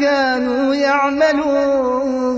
كانوا يعملون.